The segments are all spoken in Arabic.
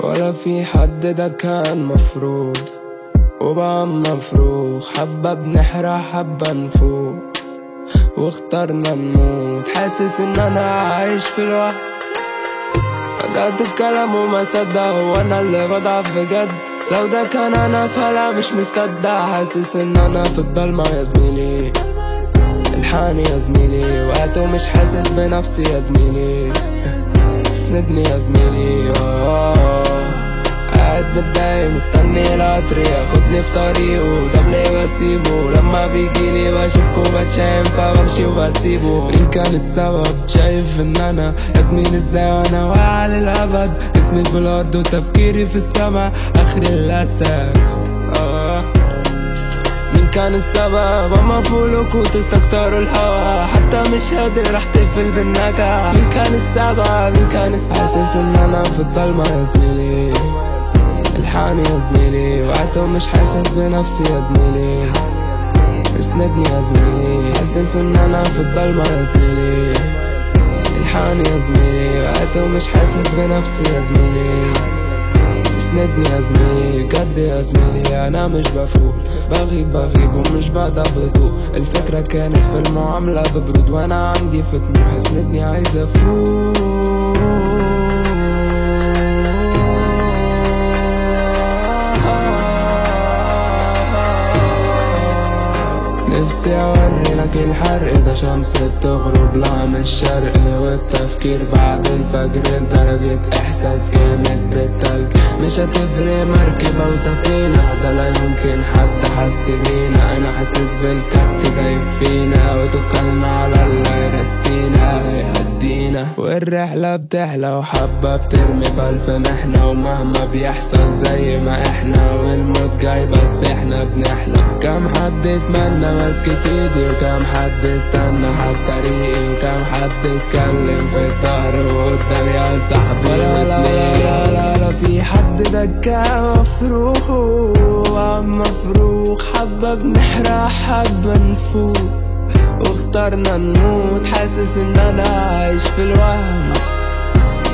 ولا في حد ده كان مفروض وبقى مفروخ حبة بنحرق حبة نفوق. واخترنا نموت. حاسس إن أنا عايش في الوهم بدأت في كلامه ما صدق هو أنا اللي بضعف بجد. لو ده كان أنا فلا مش مصدق. حاسس إن أنا في الضلمة يا زميلي. الحاني يا زميلي. وقته مش حاسس بنفسي يا زميلي. اسندني يا زميلي. آه. متضايق مستني القطر ياخدني في طريقه. طب ليه بسيبه؟ لما بيجيلي بشوفكوا بتشايم فبمشي وبسيبه. مين كان السبب؟ شايف إن أنا يا زميلي إزاي وأنا واقع للأبد؟ اسمي في الأرض وتفكيري في السما اخري للاسف آه. مين كان السبب؟ اما فولكوا تستكتروا الهوا. حتى مش قادر أحتفل بالنجاح مين كان السبب؟ مين كان السبب؟ حاسس إن أنا في الضلمة يا زميلي. الحاني يا زميلي وقته مش حاسس بنفسي يا زميلي. اسندني يا زميلي حاسس إن أنا في الضلمة يا زميلي. الحاني يا زميلي وقته مش حاسس بنفسي يا زميلي. اسندني يا زميلي بجد يا زميلي أنا مش بفوق بغيب بغيب ومش بقدر بهدوء الفكرة كانت في المعاملة ببرود وأنا عندي في طموح اسندني عايز افوق نفسي أوري لك الحرق ده شمس بتغرب لا من الشرق والتفكير بعد الفجر درجة إحساس جامد بالتلج. مش هتفرق مركبة وسفينة ده لا يمكن حد حس بينا أنا حاسس بالكبت جاي فينا وتوكلنا على الله يرسينا. يهدينا والرحلة بتحلى وحبة بترمي في ألف محنة ومهما بيحصل زي ما إحنا. والموت جاي بس إحنا بنحلم. كم حد اتمنى مسكت ايدي وكم حد استنى حد طريقي وكم حد اتكلم في الظهر وقدامي يا صاحبي ولا لا لا لا لا في حد دكا مفروخ. وعم مفروخ حبة بنحرق حبة نفوق. واخترنا نموت حاسس إن أنا عايش في الوهم.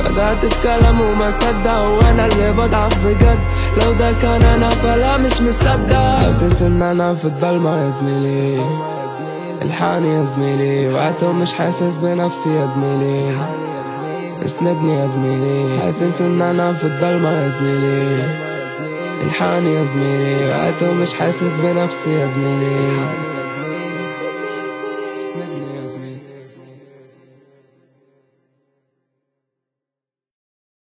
بدأت في كلامه ما صدق وأنا اللي بضعف بجد. لو ده كان أنا فلا مش مصدق. حاسس إن أنا في الضلمة يا زميلي. الحاني يا زميلي. وقته مش حاسس بنفسي يا زميلي. اسندني يا زميلي. حاسس إن أنا في الضلمة يا زميلي. الحاني يا زميلي. وقته مش حاسس بنفسي يا زميلي.